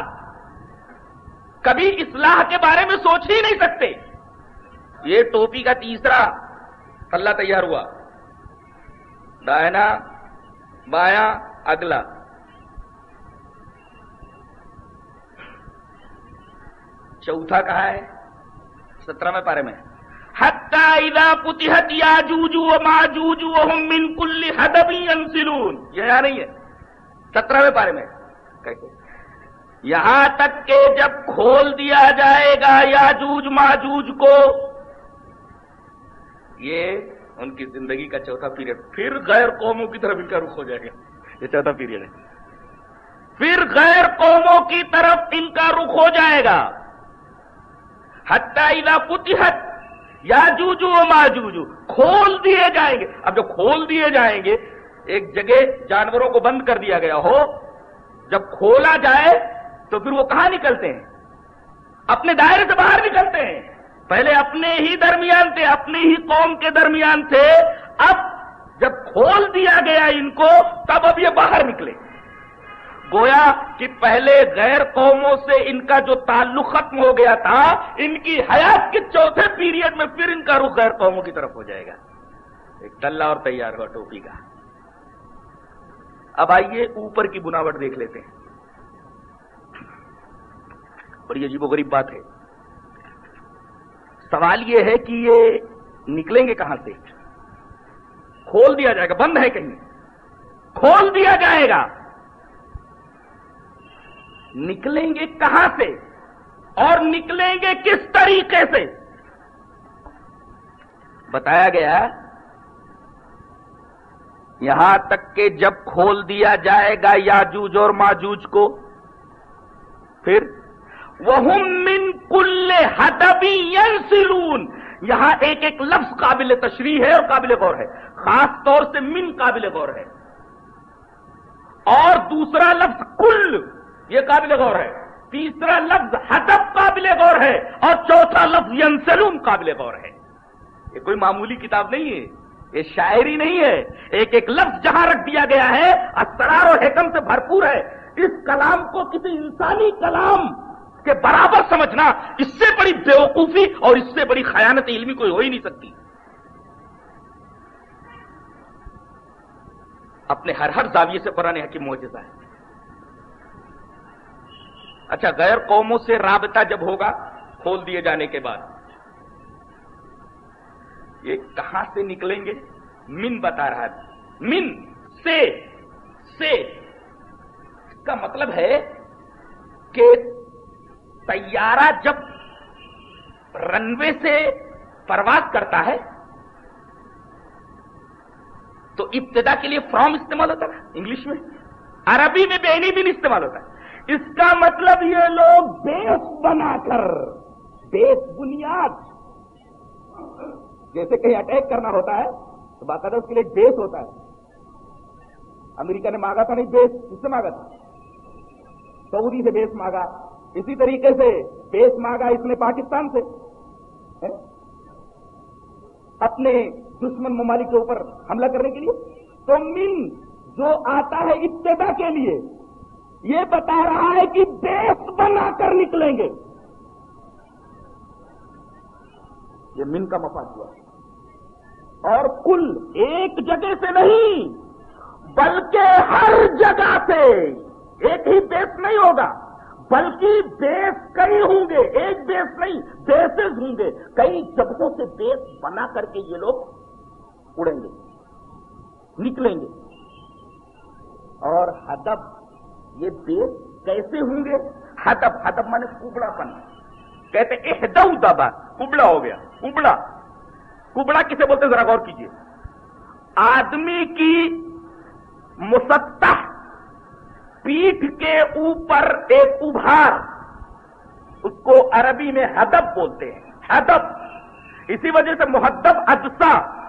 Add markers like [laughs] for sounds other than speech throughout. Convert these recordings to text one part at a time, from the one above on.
بعد کبھی اصلاح کے بارے میں سوچ ہی نہیں سکتے۔ یہ ٹوپی کا تیسرا اللہ تیار ہوا۔ دائنا بایا اگلا۔ چوتھا کہا ہے، سترہ میں پارے میں۔ پتحت یا جوجو ماجوجو من کل حدبی انسلون یہ یہاں نہیں ہے، سترہ میں پارے میں۔ یہاں تک کہ جب کھول دیا جائے گا یاجوج ماجوج کو، یہ ان کی زندگی کا چوتھا پیریڈ پھر غیر قوموں کی طرف ان کا رخ ہو جائے گا۔ یہ چوتھا پیریڈ ہے۔ پھر غیر قوموں کی طرف ان کا رخ ہو جائے گا۔ حتہ پتحت یا جوجو ماجوجو کھول دیے جائیں گے۔ اب جو کھول دیے جائیں گے، ایک جگہ جانوروں کو بند کر دیا گیا ہو۔ جب کھولا جائے تو پھر وہ کہاں نکلتے ہیں؟ اپنے دائرے سے باہر نکلتے ہیں۔ پہلے اپنے ہی درمیان تھے، اپنی ہی قوم کے درمیان تھے۔ اب جب کھول دیا گیا ان کو، تب اب یہ باہر نکلے۔ گویا کہ پہلے غیر قوموں سے ان کا جو تعلق ختم ہو گیا تھا، ان کی حیات کے چوتھے پیریڈ میں پھر ان کا رخ غیر قوموں کی طرف ہو جائے گا۔ ایک ڈلہ اور تیار ہوا ٹوپی کا۔ اب آئیے اوپر کی بناوٹ دیکھ لیتے ہیں۔ بڑی عجیب و غریب بات ہے۔ سوال یہ ہے کہ یہ نکلیں گے کہاں سے؟ کھول دیا جائے گا، بند ہے کہیں۔ کھول دیا جائے گا۔ نکلیں گے کہاں سے؟ اور نکلیں گے کس طریقے سے؟ بتایا گیا یہاں تک کہ جب کھول دیا جائے گا یاجوج اور ماجوج کو، پھر وہ من کل ہدبی ینسلون یہاں ایک ایک لفظ قابل تشریح ہے اور قابل غور ہے۔ خاص طور سے من قابل غور ہے۔ اور دوسرا لفظ کل، یہ قابل غور ہے۔ تیسرا لفظ ہدب قابل غور ہے۔ اور چوتھا لفظ ینسلون قابل غور ہے۔ یہ کوئی معمولی کتاب نہیں ہے۔ یہ شاعری نہیں ہے۔ ایک ایک لفظ جہاں رکھ دیا گیا ہے، اسرار اور حکم سے بھرپور ہے۔ اس کلام کو کسی انسانی کلام کے برابر سمجھنا اس سے بڑی بیوقوفی اور اس سے بڑی خیانت علمی کوئی ہو ہی نہیں سکتی۔ اپنے ہر ہر زاویے سے قرآن حکیم موجودہ ہے۔ اچھا غیر قوموں سے رابطہ جب ہوگا، کھول دیے جانے کے بعد۔ یہ کہاں سے نکلیں گے؟ من بتا رہا ہے۔ من، سے سے۔ اس کا مطلب ہے کہ طیارہ جب رنوے سے پرواز کرتا ہے، تو ابتدا کے لیے فرام استعمال ہوتا ہے، انگلش میں۔ عربی میں بینی دن استعمال ہوتا ہے۔ اس کا مطلب یہ لوگ بیس بنا کر، بیس بنیاد، جیسے کہیں اٹیک کرنا ہوتا ہے، تو باقاعدہ اس کے لیے بیس ہوتا ہے۔ امریکہ نے مانگا تھا نہیں، بیس کس سے مانگا تھا؟ سعودی سے بیس مانگا۔ اسی طریقے سے بیس مانگا اس نے پاکستان سے اپنے دشمن ممالک کے اوپر حملہ کرنے کے لیے۔ تو من جو آتا ہے ابتدا کے لیے، یہ بتا رہا ہے کہ بیس بنا کر نکلیں گے۔ یہ من کا مفاد ہوا۔ اور کل ایک جگہ سے نہیں، بلکہ ہر جگہ سے ایک ہی بیس نہیں ہوگا۔ بلکہ بیس کئی ہوں گے، ایک بیس نہیں، بیسز ہوں گے۔ کئی جگہوں سے بیس بنا کر کے یہ لوگ اڑیں گے، نکلیں گے۔ اور ہدب یہ بیس کیسے ہوں گے؟ ہدب ہدب مانے کبڑا پن۔ کہتے اہدو دبا کبڑا ہو گیا، کبڑا۔ کبڑا کسے بولتے ذرا غور کیجیے آدمی کی مسطح پیٹھ کے اوپر ایک ابھار، اس کو عربی میں ہدب بولتے ہیں۔ ہدب اسی وجہ سے محدب اجسا۔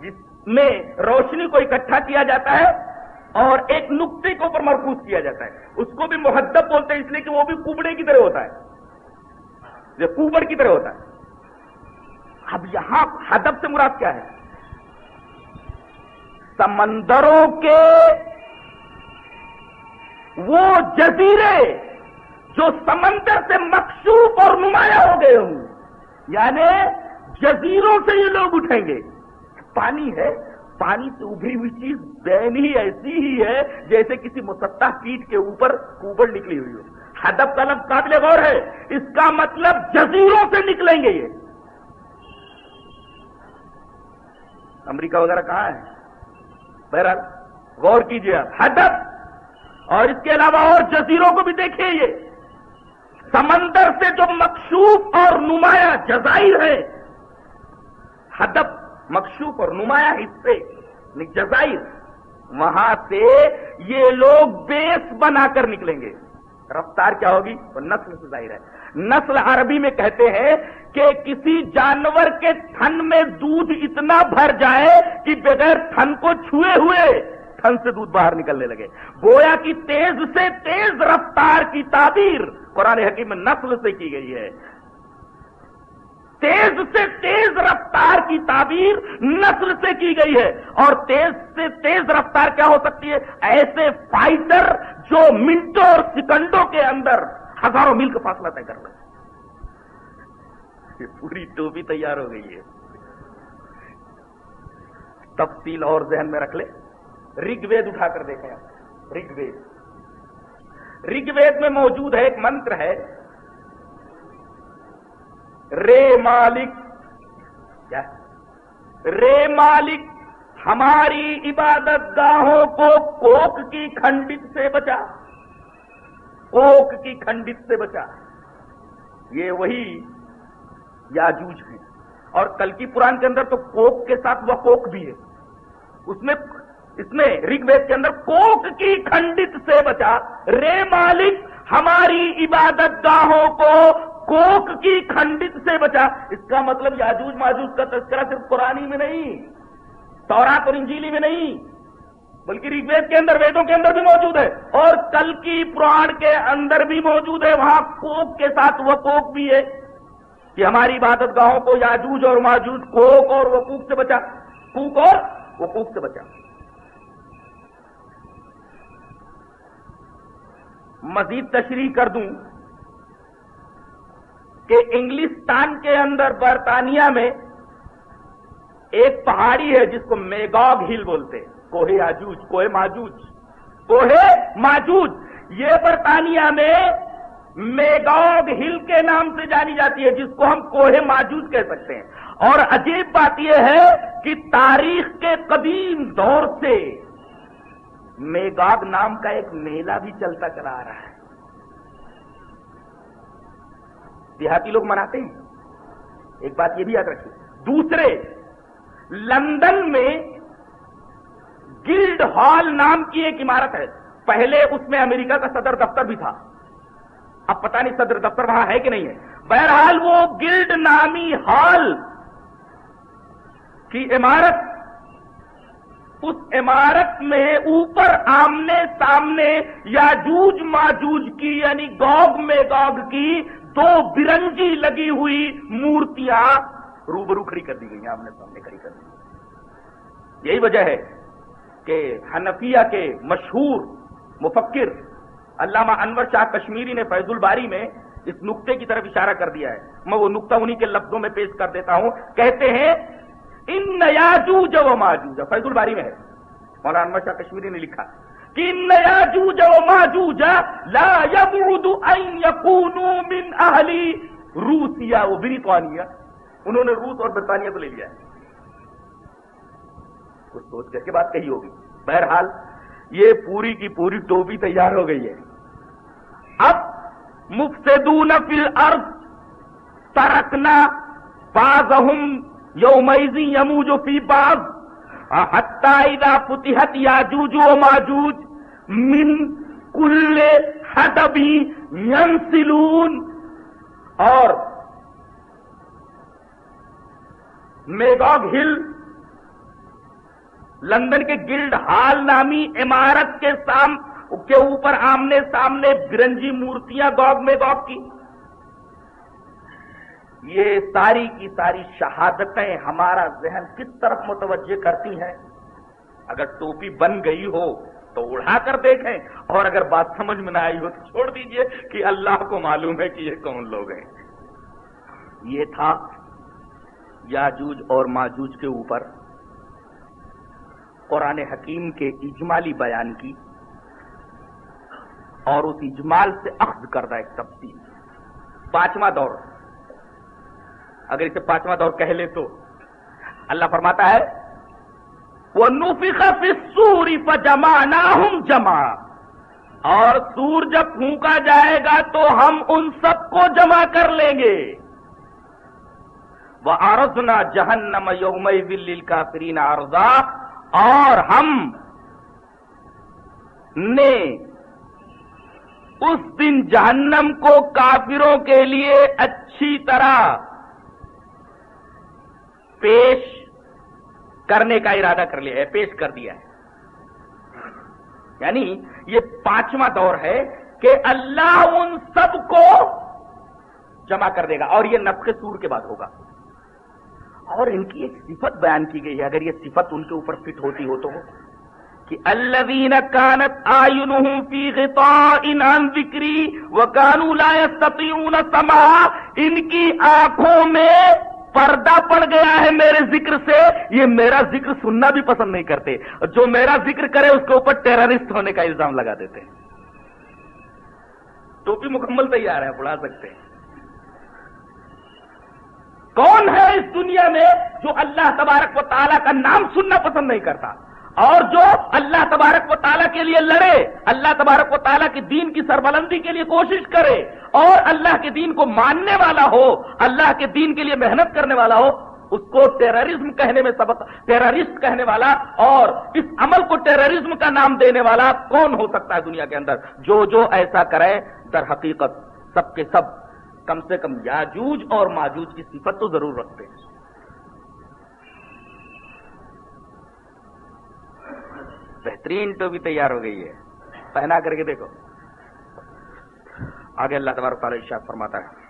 جس میں روشنی کو اکٹھا کیا جاتا ہے اور ایک نقطے کے اوپر مرکوز کیا جاتا ہے۔ اس کو بھی محدب بولتے ہیں، اس لیے کہ وہ بھی کوبڑے کی طرح ہوتا ہے۔ یہ کوبڑ کی طرح ہوتا ہے۔ اب یہاں ہدب سے مراد کیا ہے؟ سمندروں کے وہ جزیرے جو سمندر سے مقصوب اور نمایاں ہو گئے ہوں۔ یعنی جزیروں سے یہ لوگ اٹھیں گے۔ پانی ہے، پانی سے ابری ہوئی چیز بین ہی ایسی ہی ہے جیسے کسی مسطح پیٹ کے اوپر کوبڑ نکلی ہوئی ہو۔ ہدف کا لفظ قابل غور ہے۔ اس کا مطلب جزیروں سے نکلیں گے یہ۔ امریکہ وغیرہ کہاں ہے؟ بہرحال غور کیجیے آپ، ہدف! اور اس کے علاوہ اور جزیروں کو بھی دیکھیے یہ۔ سمندر سے جو مقصوب اور نمایاں جزائر ہے، ہدف مقصوب اور نمایاں حصے یعنی جزائر، وہاں سے یہ لوگ بیس بنا کر نکلیں گے۔ رفتار کیا ہوگی؟ وہ نسل سے ظاہر ہے۔ نسل عربی میں کہتے ہیں کہ کسی جانور کے تھن میں دودھ اتنا بھر جائے کہ بغیر تھن کو چھوئے ہوئے تھن سے دودھ باہر نکلنے لگے۔ گویا کی تیز سے تیز رفتار کی تعبیر قرآن حکیم میں نسل سے کی گئی ہے۔ تیز سے تیز رفتار کی تعبیر نسل سے کی گئی ہے۔ اور تیز سے تیز رفتار کیا ہو سکتی ہے؟ ایسے فائٹر جو منٹوں اور سیکنڈوں کے اندر ہزاروں میل کا فاصلہ طے کر رہے یہ پوری ٹوپی تیار ہو گئی ہے۔ تفصیل اور ذہن میں رکھ لے۔ رگ وید اٹھا کر دیکھیں آپ۔ رگ وید۔ رگ وید میں موجود ہے ایک منتر ہے۔ رے مالک۔ کیا؟ رے مالک، ہماری عبادت گاہوں کو کوک کی کھنڈت سے بچا۔ کوک کی کھنڈت سے بچا۔ یہ وہی یاجوج ہے اور کل کی پران کے اندر تو کوک کے ساتھ وہ کوک بھی ہے۔ اس میں اس میں رگ وید کے اندر کوک کی کھنڈت سے بچا۔ رے مالک، ہماری عبادت گاہوں کو کوک کی کھنڈت سے بچا۔ اس کا مطلب یاجوج ماجوج کا تذکرہ صرف قرآنی میں نہیں، تورات اور انجیلی میں نہیں۔ بلکہ رگ وید کے اندر ویدوں کے اندر بھی موجود ہے اور کل کی پران کے اندر بھی موجود ہے، وہاں کوک کے ساتھ وہ کوک بھی ہے کہ ہماری عبادت گاہوں کو یاجوج اور ماجوج کوک اور وہ کوک سے بچا، کوک اور وہ کوک سے بچا۔ مزید تشریح کر دوں کہ انگلستان کے اندر برطانیہ میں ایک پہاڑی ہے جس کو میگاگ ہل بولتے ہیں۔ کوہے آجوج کوہے ماجوج کوہے ماجوج۔ یہ برطانیہ میں میگاگ ہل کے نام سے جانی جاتی ہے، جس کو ہم کوہے ماجوج کہہ سکتے ہیں۔ اور عجیب بات یہ ہے کہ تاریخ کے قدیم دور سے میگاگ نام کا ایک میلہ بھی چلتا چلا آ رہا ہے۔ دیہاتی لوگ مناتے ہیں۔ ایک بات یہ بھی یاد رکھیے۔ دوسرے، لندن میں گلڈ ہال نام کی ایک عمارت ہے۔ پہلے اس میں امریکہ کا صدر دفتر بھی تھا۔ اب پتہ نہیں صدر دفتر وہاں ہے کہ نہیں ہے۔ بہرحال وہ گلڈ نامی ہال کی عمارت، اس عمارت میں اوپر آمنے سامنے یا جوج ماجوج کی یعنی گوگ میں گوگ کی دو برنجی لگی ہوئی مورتیاں روبرو کھڑی کر دی گئی آمنے سامنے کھڑی کر دی گئی یہی وجہ ہے کہ حنفیہ کے مشہور مفکر علامہ انور شاہ کشمیری نے فیض الباری میں اس نقطے کی طرف اشارہ کر دیا ہے۔ میں وہ نقطہ انہی کے لفظوں میں پیش کر دیتا ہوں۔ کہتے ہیں، ان نیا و ماجوج فیض الباری میں ہے۔ مولانا انور شاہ کشمیری نے لکھا کہ ان نیا و ماجوج لا يبعد ان يكونوا من اہلی روسیا و بریطانیہ انہوں نے روس اور برطانیہ کو لے لیا ہے۔ کچھ سوچ کر کے بات کہی ہوگی۔ بہرحال یہ پوری کی پوری ٹوپی تیار ہو گئی ہے۔ اب مفسدون فی الارض ترکنا بعضهم یومیزی یموج فی بعض، حتی اذا فتحت یاجوج و ماجوج من کل حدبی ینسلون۔ اور میگاگ ہل لندن کے گلڈ ہال نامی عمارت کے سام، کے اوپر آمنے سامنے برنجی مورتیاں گوگ میں گوگ کی۔ یہ ساری کی ساری شہادتیں ہمارا ذہن کس طرف متوجہ کرتی ہیں؟ اگر ٹوپی بن گئی ہو تو اڑا کر دیکھیں، اور اگر بات سمجھ میں نہ آئی ہو تو چھوڑ دیجیے کہ اللہ کو معلوم ہے کہ یہ کون لوگ ہیں۔ یہ تھا یاجوج اور ماجوج کے اوپر۔ قرآن حکیم کے اجمالی بیان کی اور اس اجمال سے اخذ کردہ ایک تفصیل۔ پانچواں دور۔ اگر اسے پانچواں دور کہہ لے تو اللہ فرماتا ہے وہ نوفی سوری پ جما نہ ہوں جمع اور سور جب پھونکا جائے گا تو ہم ان سب کو جمع کر لیں گے۔ وہ آرزنا جہنم یوم بل کا فرین آرزا اور ہم نے اس دن جہنم کو کافروں کے لیے اچھی طرح پیش کرنے کا ارادہ کر لیا ہے، پیش کر دیا ہے۔ یعنی یہ پانچواں دور ہے کہ اللہ ان سب کو جمع کر دے گا اور یہ نفق سور کے بعد ہوگا۔ اور ان کی ایک صفت بیان کی گئی ہے۔ اگر یہ صفت ان کے اوپر فٹ ہوتی ہو تو کہ الذین کانت آئینہم فی غطاء عن ذکری وکانوا لا یستطیعون سماع ان کی آنکھوں میں پردہ پڑ گیا ہے میرے ذکر سے، یہ میرا ذکر سننا بھی پسند نہیں کرتے۔ جو میرا ذکر کرے اس کے اوپر ٹیررسٹ ہونے کا الزام لگا دیتے۔ ہیں ٹوپی مکمل تیار ہے پڑھا سکتے۔ ہیں کون ہے اس دنیا میں جو اللہ تبارک و تعالیٰ کا نام سننا پسند نہیں کرتا؟ اور جو اللہ تبارک و تعالیٰ کے لیے لڑے، اللہ تبارک و تعالیٰ کے دین کی سربلندی کے لیے کوشش کرے، اور اللہ کے دین کو ماننے والا ہو، اللہ کے دین کے لیے محنت کرنے والا ہو، اس کو ٹیررزم کہنے میں سبق ٹیررسٹ کہنے والا اور اس عمل کو ٹیررزم کا نام دینے والا کون ہو سکتا ہے دنیا کے اندر؟ جو جو ایسا کرے، در حقیقت سب کے سب کم سے کم یاجوج اور ماجوج کی صفت تو ضرور رکھتے ہیں۔ بہترین تو بھی تیار ہو گئی ہے۔ پہنا کر کے دیکھو۔ آگے اللہ تبارک تعالی ارشاد فرماتا ہے۔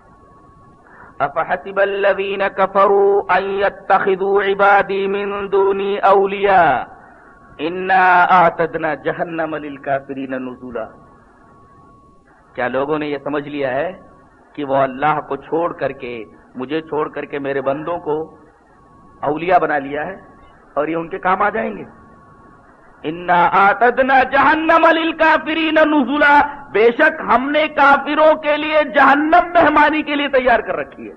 افحسب الذين كفروا ان يتخذوا عبادي من دوني اولياء انا اعتدنا جهنم للكافرين نزولا۔ کیا لوگوں نے یہ سمجھ لیا ہے؟ کہ وہ اللہ کو چھوڑ کر کے، مجھے چھوڑ کر کے میرے بندوں کو اولیاء بنا لیا ہے اور یہ ان کے کام آ جائیں گے۔ انا آتدنا جہنم کافرین نزولا بے شک ہم نے کافروں کے لیے جہنم مہمانی کے لیے تیار کر رکھی ہے۔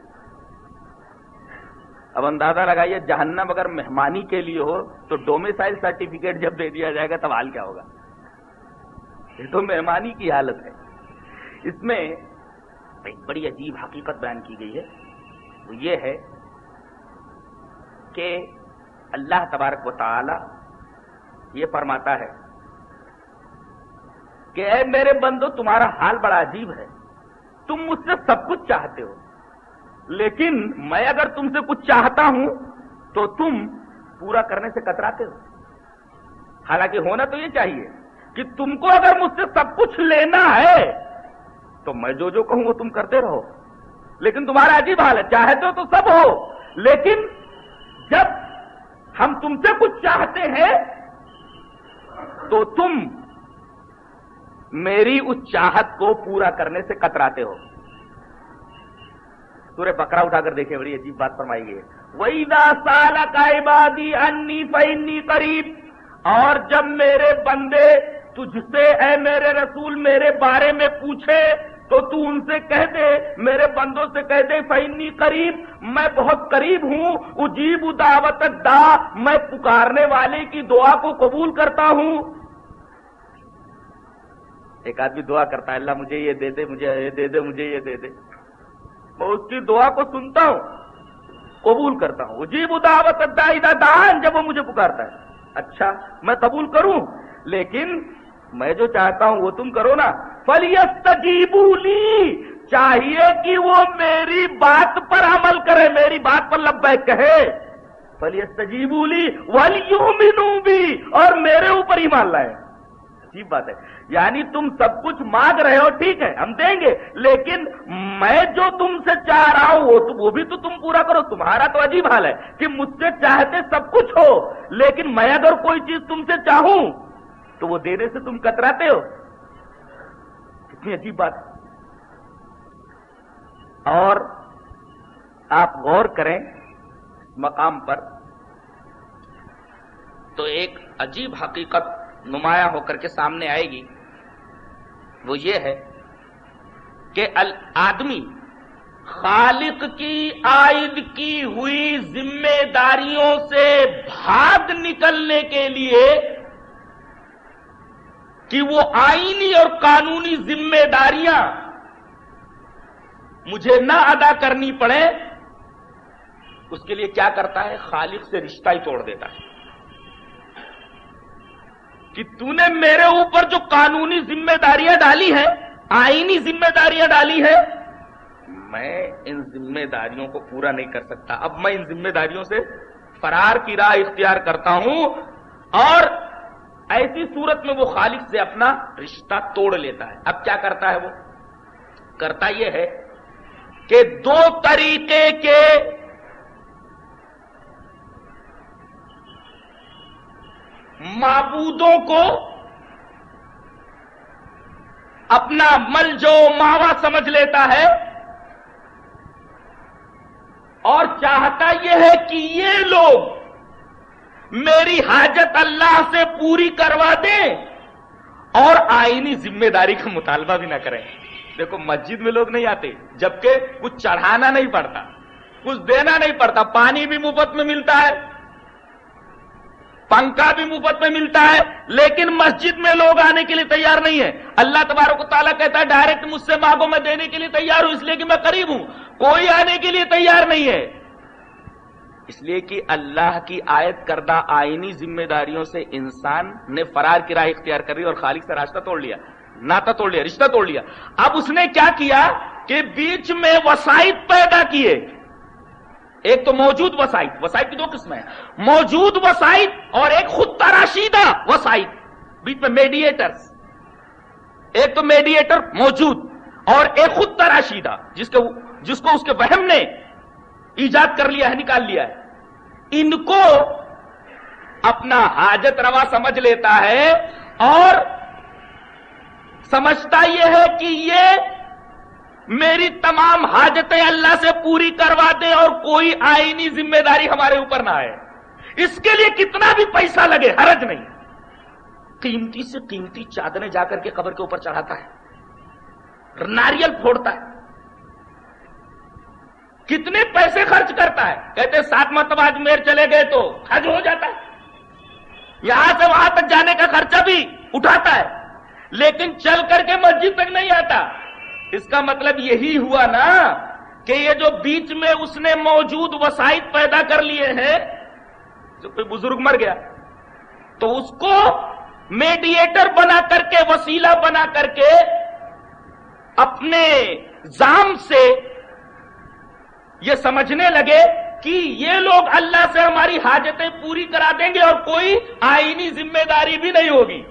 اب اندازہ لگائیے، جہنم اگر مہمانی کے لیے ہو تو ڈومیسائل سرٹیفکیٹ جب دے دیا جائے گا تب حال کیا ہوگا؟ یہ تو مہمانی کی حالت ہے۔ اس میں ایک بڑی عجیب حقیقت بیان کی گئی ہے۔ وہ یہ ہے کہ اللہ تبارک و تعالی یہ فرماتا ہے کہ اے میرے بندو، تمہارا حال بڑا عجیب ہے۔ تم مجھ سے سب کچھ چاہتے ہو، لیکن میں اگر تم سے کچھ چاہتا ہوں تو تم پورا کرنے سے کتراتے ہو۔ حالانکہ ہونا تو یہ چاہیے کہ تم کو اگر مجھ سے سب کچھ لینا ہے تو میں جو جو کہوں وہ تم کرتے رہو۔ لیکن تمہارا عجیب حال ہے چاہتے ہو تو سب ہو، لیکن جب ہم تم سے کچھ چاہتے ہیں، تو تم میری اس چاہت کو پورا کرنے سے کتراتے ہو۔ سورہ بکرا اٹھا کر دیکھیں، بڑی عجیب بات فرمائی گئی ہے۔ وہی دا سال کا عبادی انی فنی قریب اور جب میرے بندے تجھ سے اے میرے رسول میرے بارے میں پوچھے، تو تو ان سے کہہ دے، میرے بندوں سے کہہ دے فینی قریب میں بہت قریب ہوں اجیب دعوت دا میں پکارنے والے کی دعا کو قبول کرتا ہوں۔ ایک آدمی دعا کرتا ہے، اللہ مجھے یہ دے دے، مجھے یہ دے دے، مجھے یہ دے دے۔ میں اس کی دعا کو سنتا ہوں، قبول کرتا ہوں۔ اجیب دعوت دا دان جب وہ مجھے پکارتا ہے۔ اچھا میں قبول کروں، لیکن میں جو چاہتا ہوں وہ تم کرو نا۔ فلیت لی چاہیے کہ وہ میری بات پر عمل کرے، میری بات پر لبے کہے۔ فلیت تجیبو لی بھی اور میرے اوپر ہی مان لائے عجیب بات ہے۔ یعنی تم سب کچھ مانگ رہے ہو، ٹھیک ہے، ہم دیں گے۔ لیکن میں جو تم سے چاہ رہا ہوں، وہ وہ بھی تو تم پورا کرو۔ تمہارا تو عجیب حال ہے کہ مجھ سے چاہتے سب کچھ ہو، لیکن میں اگر کوئی چیز تم سے چاہوں تو وہ دینے سے تم کتراتے ہو؟ کتنی عجیب بات۔ اور آپ غور کریں مقام پر۔ تو ایک عجیب حقیقت نمایاں ہو کر کے سامنے آئے گی۔ وہ یہ ہے کہ آدمی خالق کی عائد کی ہوئی ذمہ داریوں سے بھاگ نکلنے کے لیے کہ وہ آئینی اور قانونی ذمہ داریاں مجھے نہ ادا کرنی پڑے اس کے لیے کیا کرتا ہے؟ خالق سے رشتہ ہی توڑ دیتا ہے۔ کہ تو نے میرے اوپر جو قانونی ذمہ داریاں ڈالی ہیں، آئینی ذمہ داریاں ڈالی ہے میں ان ذمہ داریوں کو پورا نہیں کر سکتا۔ اب میں ان ذمہ داریوں سے فرار کی راہ اختیار کرتا ہوں اور ایسی صورت میں وہ خالق سے اپنا رشتہ توڑ لیتا ہے۔ اب کیا کرتا ہے وہ؟ کرتا یہ ہے کہ دو طریقے کے معبودوں کو اپنا مل جو ماوا سمجھ لیتا ہے اور چاہتا یہ ہے کہ یہ لوگ میری حاجت سے پوری کروا دیں اور آئینی ذمہ داری کا مطالبہ بھی نہ کریں۔ دیکھو، مسجد میں لوگ نہیں آتے، جبکہ کچھ چڑھانا نہیں پڑتا، کچھ دینا نہیں پڑتا، پانی بھی مفت میں ملتا ہے، پنکھا بھی مفت میں ملتا ہے، لیکن مسجد میں لوگ آنے کے لیے تیار نہیں ہے اللہ تبارک تعالیٰ کہتا ہے، ڈائریکٹ مجھ سے مانگو، میں دینے کے لیے تیار ہوں، اس لیے کہ میں قریب ہوں۔ کوئی آنے کے لیے تیار نہیں ہے۔ اس لیے کہ اللہ کی آیت کردہ آئینی ذمہ داریوں سے انسان نے فرار کی راہ اختیار کر لی اور خالق سے راستہ توڑ لیا ناتا توڑ لیا، رشتہ توڑ لیا۔ اب اس نے کیا کیا کہ بیچ میں وسائط پیدا کیے۔ ایک تو موجود وسائط وسائط کی دو قسمیں ہیں۔ موجود وسائط اور ایک خود تراشیدہ وسائط، بیچ میں میڈیٹرز ایک تو میڈیٹر موجود اور ایک خود تراشیدہ، جس کو جس کو اس کے وہم نے ایجاد کر لیا ہے، نکال لیا ہے۔ ان کو اپنا حاجت روا سمجھ لیتا ہے اور سمجھتا یہ ہے کہ یہ میری تمام حاجتیں اللہ سے پوری کروا دے اور کوئی آئینی ذمہ داری ہمارے اوپر نہ آئے۔ اس کے لیے کتنا بھی پیسہ لگے، حرج نہیں۔ قیمتی سے قیمتی چادریں جا کر کے قبر کے اوپر چڑھاتا ہے، ناریل پھوڑتا ہے۔ کتنے پیسے خرچ کرتا ہے؟ کہتے سات مرتبہ اجمیر چلے گئے تو حج ہو جاتا ہے۔ یہاں سے وہاں تک جانے کا خرچہ بھی اٹھاتا ہے۔ لیکن چل کر کے مسجد تک نہیں آتا۔ اس کا مطلب یہی ہوا نا کہ یہ جو بیچ میں اس نے موجود وسائط پیدا کر لیے ہیں، جو کوئی بزرگ مر گیا، تو اس کو میڈیٹر بنا کر کے، وسیلہ بنا کر کے اپنے زام سے یہ سمجھنے لگے کہ یہ لوگ اللہ سے ہماری حاجتیں پوری کرا دیں گے اور کوئی آئینی ذمہ داری بھی نہیں ہوگی۔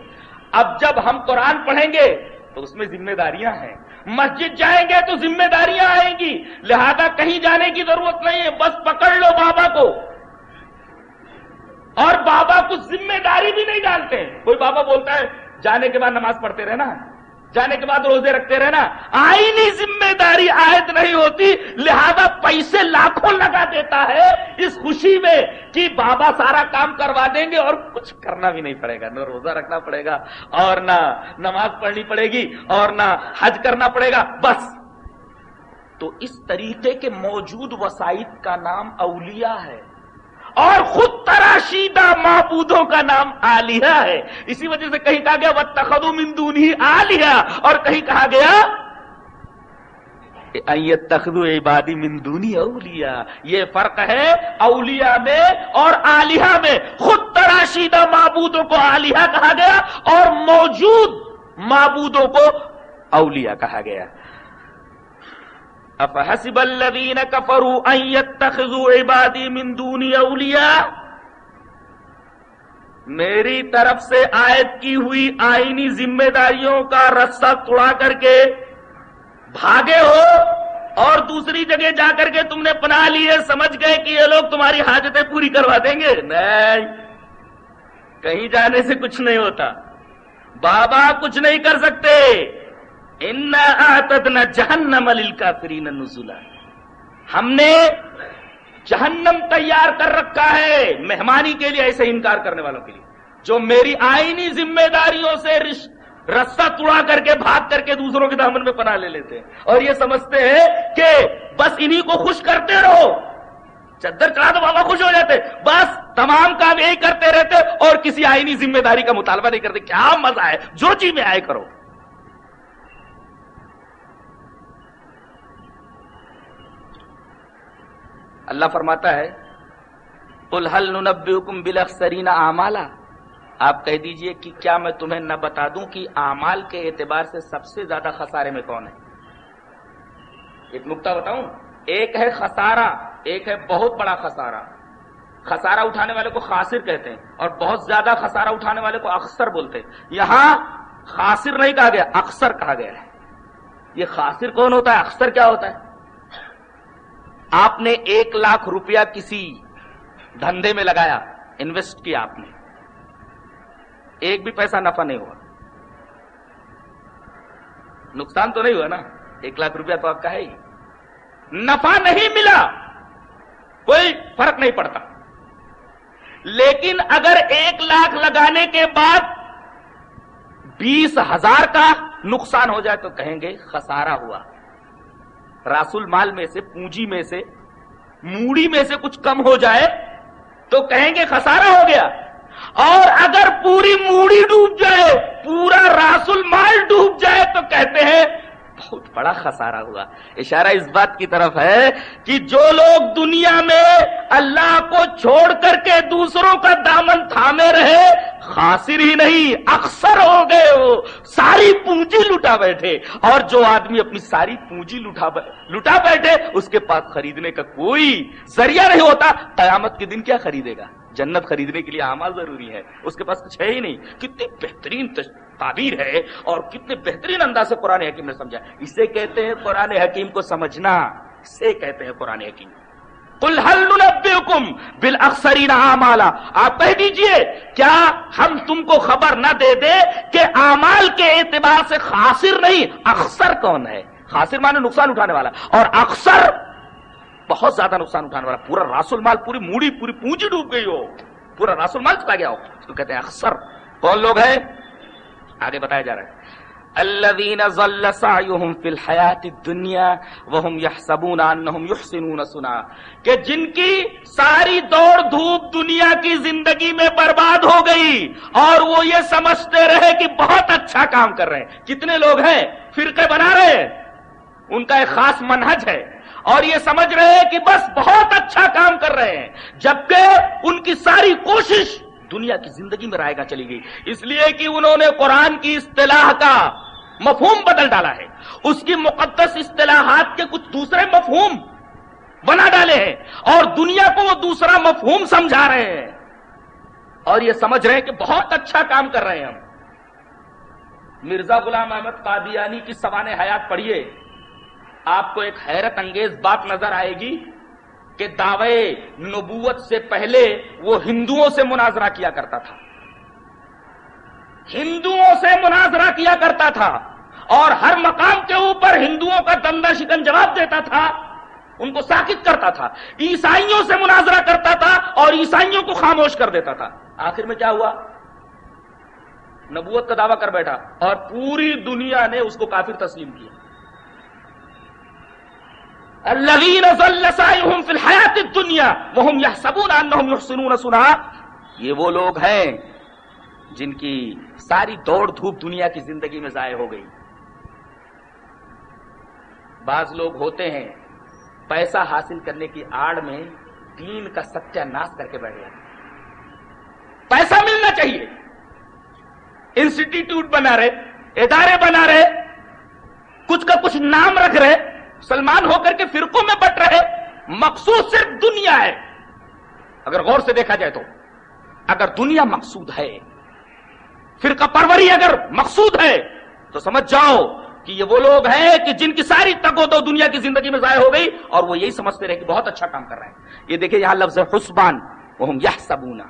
اب جب ہم قرآن پڑھیں گے تو اس میں ذمہ داریاں ہیں۔ مسجد جائیں گے تو ذمہ داریاں آئیں گی۔ لہذا کہیں جانے کی ضرورت نہیں ہے، بس پکڑ لو بابا کو۔ اور بابا کو ذمہ داری بھی نہیں ڈالتے۔ کوئی بابا بولتا ہے، جانے کے بعد نماز پڑھتے رہنا۔ جانے کے بعد روزے رکھتے رہنا۔ آئینی ذمہ داری عائد نہیں ہوتی، لہذا پیسے لاکھوں لگا دیتا ہے۔ اس خوشی میں کہ بابا سارا کام کروا دیں گے اور کچھ کرنا بھی نہیں پڑے گا، نہ روزہ رکھنا پڑے گا اور نہ نماز پڑھنی پڑے گی اور نہ حج کرنا پڑے گا، بس۔ تو اس طریقے کے موجود وسائط کا نام اولیاء ہے۔ اور خود تراشیدہ معبودوں کا نام آلیہ ہے۔ اسی وجہ سے کہیں کہا گیا وہ تخدو مندون ہی آلیہ۔ اور کہیں کہا گیا تخدو عبادی مندونی اولیا یہ فرق ہے اولیاء میں اور آلیہ میں۔ خود تراشیدہ معبودوں کو آلیہ کہا گیا اور موجود معبودوں کو اولیاء کہا گیا۔ افحسب الذين كفروا ان يتخذوا عبادي من دوني اولیاء؟ میری طرف سے عائد کی ہوئی آئینی ذمہ داریوں کا رسہ توڑا کر کے بھاگے ہو اور دوسری جگہ جا کر کے تم نے پناہ لیے سمجھ گئے کہ یہ لوگ تمہاری حاجتیں پوری کروا دیں گے؟ نہیں، کہیں جانے سے کچھ نہیں ہوتا۔ بابا کچھ نہیں کر سکتے۔ آتدنا جہنم للکافرین نزلا۔ ہم نے جہنم تیار کر رکھا ہے مہمانی کے لیے، ایسے انکار کرنے والوں کے لیے۔ جو میری آئینی ذمہ داریوں سے رستہ توڑا کر کے، بھاگ کر کے دوسروں کے دامن میں پناہ لے لیتے ہیں۔ اور یہ سمجھتے ہیں کہ بس انہی کو خوش کرتے رہو۔ چدر چڑھا تو بابا خوش ہو جاتے۔ بس تمام کام یہی کرتے رہتے اور کسی آئینی ذمہ داری کا مطالبہ نہیں کرتے۔ کیا مزہ ہے۔ جو چیز میں آئے کرو۔ اللہ فرماتا ہے الحل نب حکم بلخرین اعمالا آپ کہہ دیجیے کہ کیا میں تمہیں نہ بتا دوں کہ اعمال کے اعتبار سے سب سے زیادہ خسارے میں کون ہے؟ ایک نقطہ بتاؤں، ایک ہے خسارہ، ایک ہے بہت بڑا خسارہ۔ خسارہ اٹھانے والے کو خاصر کہتے ہیں اور بہت زیادہ خسارہ اٹھانے والے کو اکثر بولتے ہیں۔ یہاں خاصر نہیں کہا گیا اکثر کہا گیا ہے۔ یہ خاصر کون ہوتا ہے؟ اکثر کیا ہوتا ہے؟ آپ نے ایک لاکھ روپیہ کسی دھندے میں لگایا انویسٹ کیا آپ نے۔ ایک بھی پیسہ نفع نہیں ہوا۔ نقصان تو نہیں ہوا نا، ایک لاکھ روپیہ تو آپ کا ہے ہی۔ نفع نہیں ملا، کوئی فرق نہیں پڑتا۔ لیکن اگر ایک لاکھ لگانے کے بعد بیس ہزار کا نقصان ہو جائے تو کہیں گے خسارہ ہوا۔ راسل مال میں سے، پونجی میں سے، موڑی میں سے کچھ کم ہو جائے تو کہیں گے خسارہ ہو گیا۔ اور اگر پوری موڑی ڈوب جائے، پورا راسل مال ڈوب جائے تو کہتے ہیں، بہت بڑا خسارہ ہوا۔ اشارہ اس بات کی طرف ہے کہ جو لوگ دنیا میں اللہ کو چھوڑ کر کے دوسروں کا دامن تھامے رہے خاصر ہی نہیں، اکثر ہو گئے وہ۔ ساری پونجی لٹا بیٹھے۔ اور جو آدمی اپنی ساری پونجی لٹا لٹا بیٹھے، اس کے پاس خریدنے کا کوئی ذریعہ نہیں ہوتا۔ قیامت کے دن کیا خریدے گا؟ جنت خریدنے کے لیے آما ضروری ہے اس کے پاس کچھ ہے ہی نہیں۔ کتنی بہترین تعبیر ہے اور کتنے بہترین انداز سے قرآن حکیم نے سمجھا۔ اسے کہتے ہیں قرآن حکیم کو سمجھنا، اسے کہتے ہیں قرآن حکیم کل حکم بل اکثرین مالا آپ کہہ دیجیے، کیا ہم تم کو خبر نہ دے دے کہ امال کے اعتبار سے خاصر نہیں اکثر کون ہے؟ خاصر مانے نقصان اٹھانے والا، اور اکثر بہت زیادہ نقصان اٹھانے والا، پورا راسل مال، پوری موڑی، پوری پونجی ڈوب گئی ہو، پورا راسل مال چلا گیا ہو۔ اس کو کہتے ہیں اکثر کون لوگ ہیں؟ آگے بتایا جا رہا ہے۔ الذين ظل سعيهم في الحياه الدنيا وهم يحسبون انهم يحسنون صنعا۔ کہ جن کی ساری دوڑ دھوپ دنیا کی زندگی میں برباد ہو گئی اور وہ یہ سمجھتے رہے کہ بہت اچھا کام کر رہے ہیں۔ کتنے لوگ ہیں؟ فرقے بنا رہے ہیں۔ ان کا ایک خاص منہج ہے۔ اور یہ سمجھ رہے ہیں کہ بس بہت اچھا کام کر رہے ہیں۔ جبکہ ان کی ساری کوشش دنیا کی زندگی میں رائے گا چلی گئی۔ اس لیے کہ انہوں نے قرآن کی اصطلاح کا مفہوم بدل ڈالا ہے۔ اس کی مقدس اصطلاحات کے کچھ دوسرے مفہوم بنا ڈالے ہیں اور دنیا کو وہ دوسرا مفہوم سمجھا رہے ہیں۔ اور یہ سمجھ رہے ہیں کہ بہت اچھا کام کر رہے ہیں ہم۔ مرزا غلام احمد قادیانی کی سوان حیات پڑھیے۔ آپ کو ایک حیرت انگیز بات نظر آئے گی کہ دعوے نبوت سے پہلے وہ ہندوؤں سے مناظرہ کیا کرتا تھا۔ ہندوؤں سے مناظرہ کیا کرتا تھا اور ہر مقام کے اوپر ہندوؤں کا دندا شکن جواب دیتا تھا، ان کو ساکت کرتا تھا، عیسائیوں سے مناظرہ کرتا تھا اور عیسائیوں کو خاموش کر دیتا تھا۔ آخر میں کیا ہوا؟ نبوت کا دعویٰ کر بیٹھا اور پوری دنیا نے اس کو کافر تسلیم کیا۔ الحیات دنیا وہ یحسبون سنا یہ وہ لوگ ہیں جن کی ساری دوڑ دھوپ دنیا کی زندگی میں ضائع ہو گئی۔ بعض لوگ ہوتے ہیں، پیسہ حاصل کرنے کی آڑ میں دین کا ستیہ ناش کر کے بیٹھ جاتے پیسہ ملنا چاہیے۔ انسٹیٹیوٹ بنا رہے، ادارے بنا رہے، کچھ کا کچھ نام رکھ رہے، سلمان ہو کر کے فرقوں میں بٹ رہے، مقصود صرف دنیا ہے۔ اگر غور سے دیکھا جائے تو، اگر دنیا مقصود ہے فرقہ پروری اگر مقصود ہے، تو سمجھ جاؤ کہ یہ وہ لوگ ہیں کہ جن کی ساری تک تو دنیا کی زندگی میں ضائع ہو گئی اور وہ یہی سمجھتے رہے کہ بہت اچھا کام کر رہے ہیں۔ یہ دیکھیں یہاں لفظ حسبان وہ یہ سبونا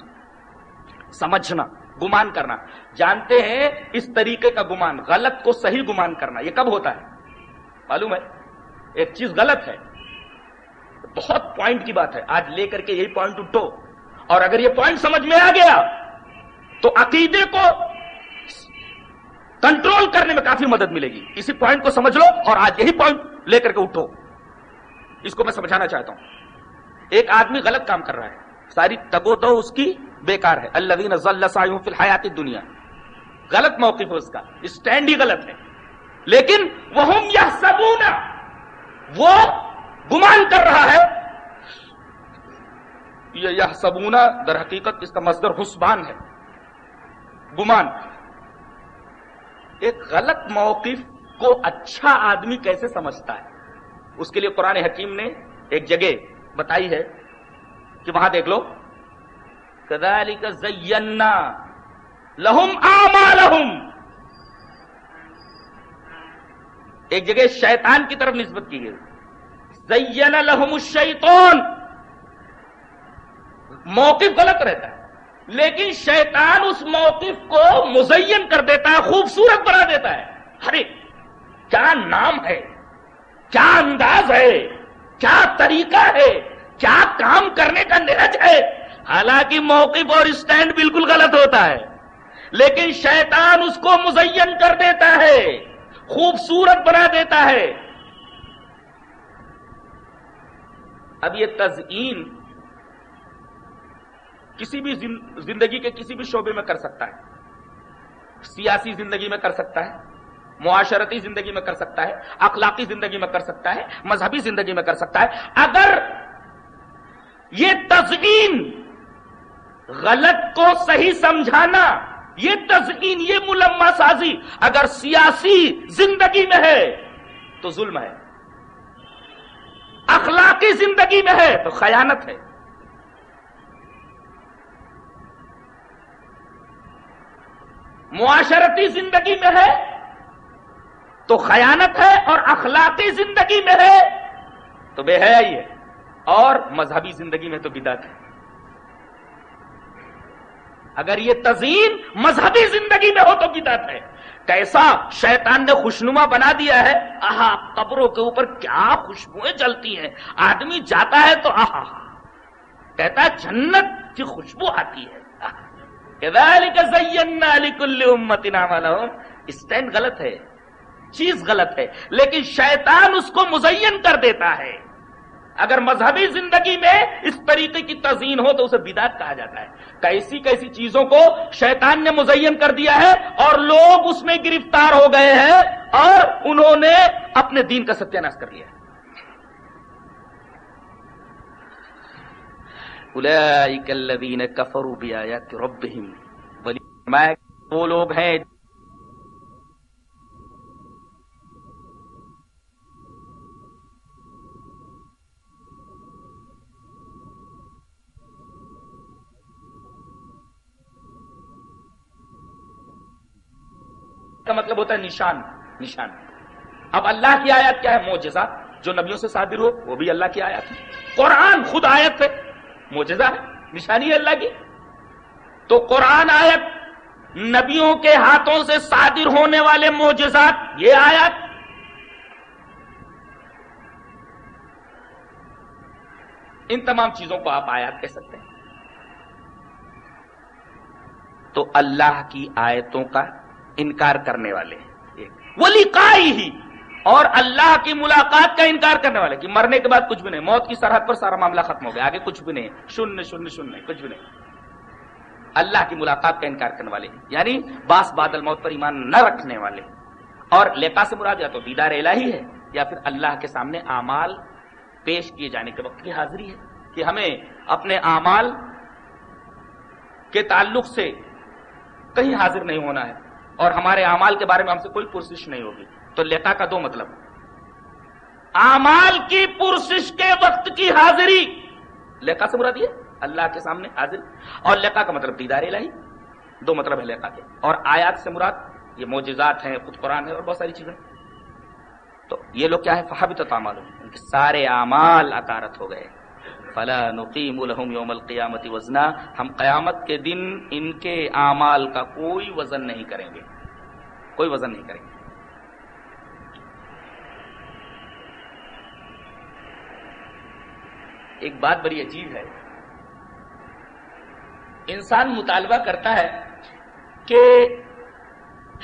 سمجھنا، گمان کرنا۔ جانتے ہیں اس طریقے کا گمان، غلط کو صحیح گمان کرنا، یہ کب ہوتا ہے؟ معلوم ہے؟ ایک چیز غلط ہے۔ بہت پوائنٹ کی بات ہے۔ آج لے کر کے یہی پوائنٹ اٹھو۔ اور اگر یہ پوائنٹ سمجھ میں آ گیا، تو عقیدے کو کنٹرول کرنے میں کافی مدد ملے گی۔ اسی پوائنٹ کو سمجھ لو اور آج یہی پوائنٹ لے کر کے اٹھو۔ اس کو میں سمجھانا چاہتا ہوں۔ ایک آدمی غلط کام کر رہا ہے۔ ساری تگو دو اس کی بیکار ہے۔ اللہ فی الحیات دنیا غلط موقف ہے اس کا۔ اسٹینڈ ہی غلط ہے۔ لیکن وہ سبونا وہ گمان کر رہا ہے۔ یہ سبونا در حقیقت اس کا مصدر حسبان ہے۔ گمان۔ ایک غلط موقف کو اچھا آدمی کیسے سمجھتا ہے؟ اس کے لیے قرآن حکیم نے ایک جگہ بتائی ہے کہ وہاں دیکھ لو۔ کدالی کا زینا لہم آما لہم ایک جگہ شیطان کی طرف نسبت کی گئی۔ زین لہم الشیطان۔ موقف غلط رہتا ہے۔ لیکن شیطان اس موقف کو مزین کر دیتا ہے، خوبصورت بنا دیتا ہے۔ ارے، کیا نام ہے؟ کیا انداز ہے؟ کیا طریقہ ہے؟ کیا کام کرنے کا نرج ہے؟ حالانکہ موقف اور اسٹینڈ بالکل غلط ہوتا ہے۔ لیکن شیطان اس کو مزین کر دیتا ہے، خوبصورت بنا دیتا ہے۔ اب یہ تزئین کسی بھی زندگی کے کسی بھی شعبے میں کر سکتا ہے۔ سیاسی زندگی میں کر سکتا ہے، معاشرتی زندگی میں کر سکتا ہے، اخلاقی زندگی میں کر سکتا ہے، مذہبی زندگی میں کر سکتا ہے۔ اگر یہ تزئین غلط کو صحیح سمجھانا، یہ تزئین، یہ ملما سازی اگر سیاسی زندگی میں ہے تو ظلم ہے۔ اخلاقی زندگی میں ہے تو خیانت ہے۔ معاشرتی زندگی میں ہے تو خیانت ہے اور اخلاقی زندگی میں ہے تو بے حیا ہی ہے اور مذہبی زندگی میں تو بدعت ہے۔ اگر یہ تزئین مذہبی زندگی میں ہو تو بدعت ہے۔ کیسا شیطان نے خوشنما بنا دیا ہے۔ آہا، قبروں کے اوپر کیا خوشبوئیں جلتی ہیں۔ آدمی جاتا ہے تو آہا، کہتا ہے جنت کی خوشبو آتی ہے۔ اسٹینڈ غلط ہے، چیز غلط ہے، لیکن شیطان اس کو مزین کر دیتا ہے۔ اگر مذہبی زندگی میں اس طریقے کی تزئین ہو تو اسے بدات کہا جاتا ہے۔ کیسی کیسی چیزوں کو شیطان نے مزین کر دیا ہے اور لوگ اس میں گرفتار ہو گئے ہیں اور انہوں نے اپنے دین کا ستیہ ناش کر لیا ہے۔ کفروا بآیات ربهم. ولی وہ لوگ ہیں کا مطلب ہوتا ہے نشان نشان. اب اللہ کی آیت کیا ہے؟ موجزہ جو نبیوں سے صادر ہو، وہ بھی اللہ کی آیت ہے قرآن خود آیت ہے. موجزہ ہے، نشانی ہے اللہ کی۔ تو قرآن آیت، نبیوں کے ہاتھوں سے صادر ہونے والے موجزات یہ آیت۔ ان تمام چیزوں کو آپ آیات کہہ سکتے ہیں۔ تو اللہ کی آیتوں کا انکار کرنے والے وہ لکھائی ہی اور اللہ کی ملاقات کا انکار کرنے والے کہ مرنے کے بعد کچھ بھی نہیں، موت کی سرحد پر سارا معاملہ ختم ہو گیا، آگے کچھ بھی نہیں شن شن شن کچھ بھی نہیں۔ اللہ کی ملاقات کا انکار کرنے والے یعنی باس بادل موت پر ایمان نہ رکھنے والے۔ اور لیپا سے مراد یا تو دیدار الہی ہے، یا پھر اللہ کے سامنے اعمال پیش کیے جانے کے وقت کی حاضری ہے۔ کہ ہمیں اپنے اعمال کے تعلق سے کہیں حاضر نہیں ہونا ہے، اور ہمارے اعمال کے بارے میں ہم سے کوئی پرسش نہیں ہوگی۔ تو لتا کا دو مطلب۔ اعمال کی پرسش کے وقت کی حاضری۔ لیکا سے مراد یہ اللہ کے سامنے حاضر۔ اور لیکا کا مطلب دیدار الہی۔ دو مطلب ہے لیکا کے۔ اور آیات سے مراد یہ موجزات ہیں، خود قرآن ہے اور بہت ساری چیزیں۔ تو یہ لوگ کیا ہے فہابت تعمال سارے اعمال اکارت ہو گئے۔ فلا نقیم لهم یوم القیامت وزنا۔ ہم قیامت کے دن ان کے اعمال کا کوئی وزن نہیں کریں گے۔ کوئی وزن نہیں کریں گے۔ ایک بات بڑی عجیب ہے۔ انسان مطالبہ کرتا ہے کہ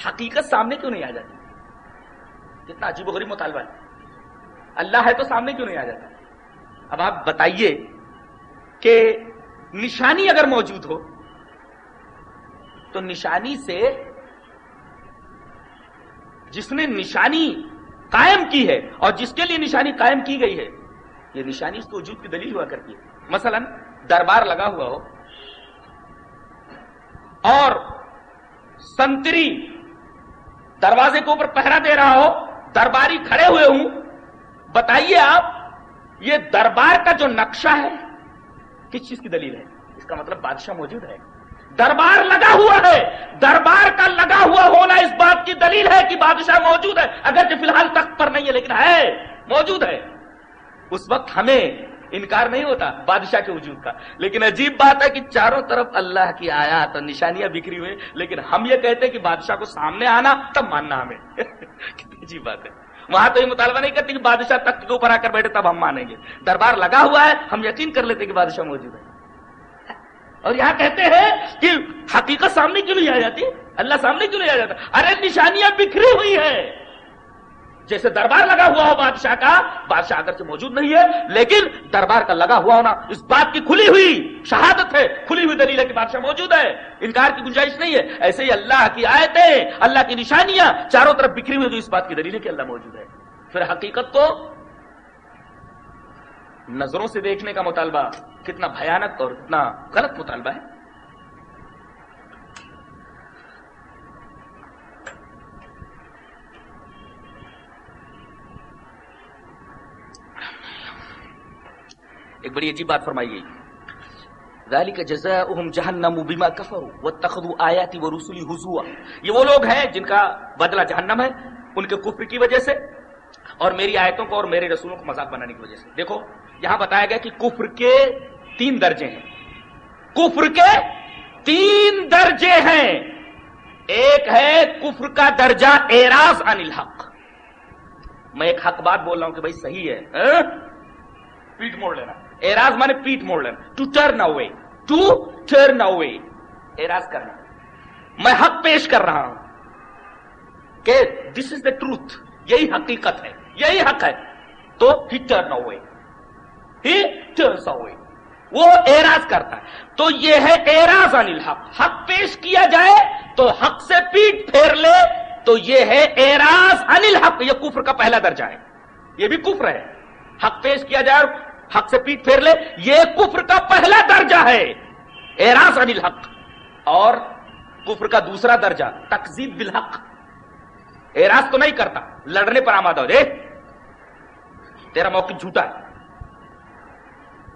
حقیقت سامنے کیوں نہیں آ جاتی؟ کتنا عجیب و غریب مطالبہ ہے۔ اللہ ہے تو سامنے کیوں نہیں آ جاتا؟ اب آپ بتائیے کہ نشانی اگر موجود ہو، تو نشانی سے جس نے نشانی قائم کی ہے اور جس کے لیے نشانی قائم کی گئی ہے یہ نشانی اس کے وجود کی دلیل ہوا کرتی ہے۔ مثلا دربار لگا ہوا ہو اور سنتری دروازے کے اوپر پہرا دے رہا ہو، درباری کھڑے ہوئے ہوں، بتائیے آپ، یہ دربار کا جو نقشہ ہے، کس چیز کی دلیل ہے؟ اس کا مطلب بادشاہ موجود ہے۔ دربار لگا ہوا ہے، دربار کا لگا ہوا ہونا اس بات کی دلیل ہے کہ بادشاہ موجود ہے۔ اگر فی الحال تخت پر نہیں ہے، لیکن ہے، موجود ہے۔ اس وقت ہمیں انکار نہیں ہوتا بادشاہ کے وجود کا۔ لیکن عجیب بات ہے کہ چاروں طرف اللہ کی آیات اور نشانیاں بکھری ہوئے، لیکن ہم یہ کہتے ہیں کہ بادشاہ کو سامنے آنا تب ماننا ہمیں۔ [laughs] کتنی عجیب بات ہے۔ وہاں تو یہ مطالبہ نہیں کرتے کہ بادشاہ تخت کے اوپر آ کر بیٹھے تب ہم مانیں گے۔ دربار لگا ہوا ہے، ہم یقین کر لیتے کہ بادشاہ موجود ہے۔ اور یہاں کہتے ہیں کہ حقیقت سامنے کیوں نہیں آ جاتی؟ اللہ سامنے کیوں نہیں آ جاتا؟ ارے نشانیاں بکھری ہوئی ہے جیسے دربار لگا ہوا ہو بادشاہ کا، بادشاہ اگر سے موجود نہیں ہے، لیکن دربار کا لگا ہوا ہونا اس بات کی کھلی ہوئی شہادت ہے، کھلی ہوئی دلیل ہے کہ بادشاہ موجود ہے۔ انکار کی گنجائش نہیں ہے۔ ایسے ہی اللہ کی آیتیں، اللہ کی نشانیاں چاروں طرف بکھری ہوئی تو اس بات کی دلیل ہے کہ اللہ موجود ہے۔ پھر حقیقت تو نظروں سے دیکھنے کا مطالبہ کتنا بھیانک اور کتنا غلط مطالبہ ہے۔ ایک بڑی عجیب بات فرمائی گئی۔ ذالک جزاؤہم جہنم بما کفروا واتخذوا آیاتی ورسلی حضوا یہ وہ لوگ ہیں جن کا بدلہ جہنم ہے، ان کے کفر کی وجہ سے اور میری آیتوں کو اور میرے رسولوں کو مذاق بنانے کی وجہ سے۔ دیکھو، یہاں بتایا گیا کہ کفر کے تین درجے ہیں۔ کفر کے تین درجے ہیں۔ ایک ہے کفر کا درجہ اعراض عن الحق۔ میں ایک حق بات بول رہا ہوں کہ بھائی صحیح ہے ہاں؟ پیٹ موڑ لینا۔ اعراض مانے پیٹ موڑ لینا to turn away to turn away اعراض کرنا میں حق پیش کر رہا ہوں کہ دس از دا ٹروتھ یہی حقیقت ہے یہی حق ہے تو ہی ٹرن اوے ہی ٹرنس اوے وہ اعراض کرتا ہے تو یہ ہے اعراض عن الحق حق پیش کیا جائے تو حق سے پیٹ پھیر لے تو یہ ہے اعراض عن الحق یہ کفر کا پہلا درجہ ہے یہ بھی کفر ہے حق پیش کیا جائے اور حق سے پیٹ پھیر لے، یہ کفر کا پہلا درجہ ہے۔ اعراض عن الحق اور کفر کا دوسرا درجہ تقزیب بالحق۔ اعراض تو نہیں کرتا، لڑنے پر آمادہ ہو۔ دے، تیرا موقف جھوٹا ہے۔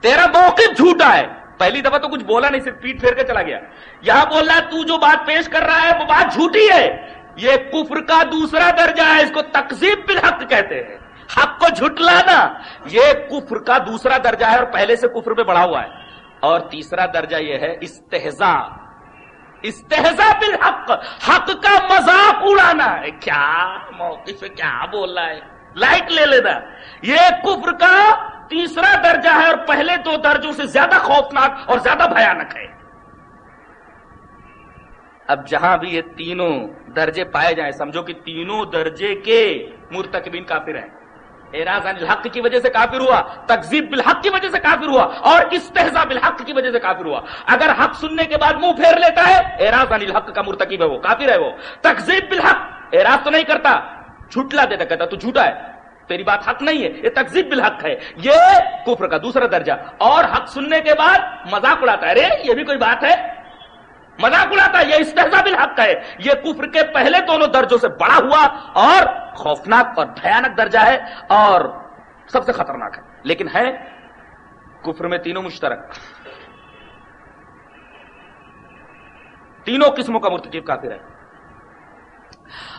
تیرا موقف جھوٹا ہے۔ پہلی دفعہ تو کچھ بولا نہیں، صرف پیٹ پھیر کے چلا گیا۔ یہاں بول رہا ہے، تو جو بات پیش کر رہا ہے، وہ بات جھوٹی ہے۔ یہ کفر کا دوسرا درجہ ہے، اس کو تقزیب بالحق کہتے ہیں۔ حق کو جھٹلانا، یہ کفر کا دوسرا درجہ ہے اور پہلے سے کفر میں بڑھا ہوا ہے۔ اور تیسرا درجہ یہ ہے استحزا استحزا بالحق، حق کا مذاق اڑانا۔ ہے کیا موقف ہے؟ کیا بول رہا ہے؟ لائٹ لے لینا۔ یہ کفر کا تیسرا درجہ ہے اور پہلے دو درجوں سے زیادہ خوفناک اور زیادہ بھیانک ہے۔ اب جہاں بھی یہ تینوں درجے پائے جائیں، سمجھو کہ تینوں درجے کے مرتکبین کافر ہیں۔ اعراض عن الحق کی وجہ سے کافر ہوا تقزیب بالحق کی وجہ سے کافر ہوا اور استحزا بالحق کی وجہ سے کافر ہوا۔ اگر حق سننے کے بعد منہ پھیر لیتا ہے، اعراض عن الحق کا مرتکب ہے وہ، کافر ہے وہ۔ تقزیب بالحق، اعراض تو نہیں کرتا، جھٹلا دیتا، کہتا تو جھوٹا ہے، تیری بات حق نہیں ہے، یہ تقزیب بالحق ہے، یہ کفر کا دوسرا درجہ۔ اور حق سننے کے بعد مذاق اڑاتا ہے، ارے، یہ بھی کوئی بات ہے؟ مذاق اڑاتا ہے، یہ استحزا بالحق ہے۔ یہ کفر کے پہلے دونوں درجوں سے بڑا ہوا اور خوفناک اور بھیانک درجہ ہے اور سب سے خطرناک ہے۔ لیکن ہے کفر میں تینوں مشترک۔ تینوں قسموں کا مرتکب کافر ہے۔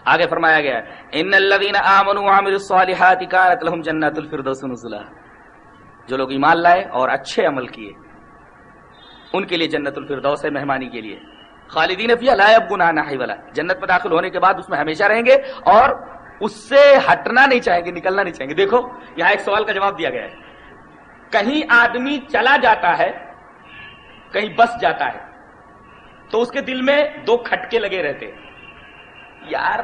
آگے فرمایا گیا ان الذين امنوا وعملوا الصالحات كانت لهم جنات الفردوس نزلا۔ جو لوگ ایمان لائے اور اچھے عمل کیے ان کے لیے جنت الفردوس ہے مہمانی کے لیے۔ خالدین فی اب گناہ نہ والا جنت میں داخل ہونے کے بعد اس میں ہمیشہ رہیں گے اور اس سے ہٹنا نہیں چاہیں گے، نکلنا نہیں چاہیں گے۔ دیکھو، یہاں ایک سوال کا جواب دیا گیا ہے۔ کہیں آدمی چلا جاتا ہے، کہیں بس جاتا ہے، تو اس کے دل میں دو کھٹکے لگے رہتے یار،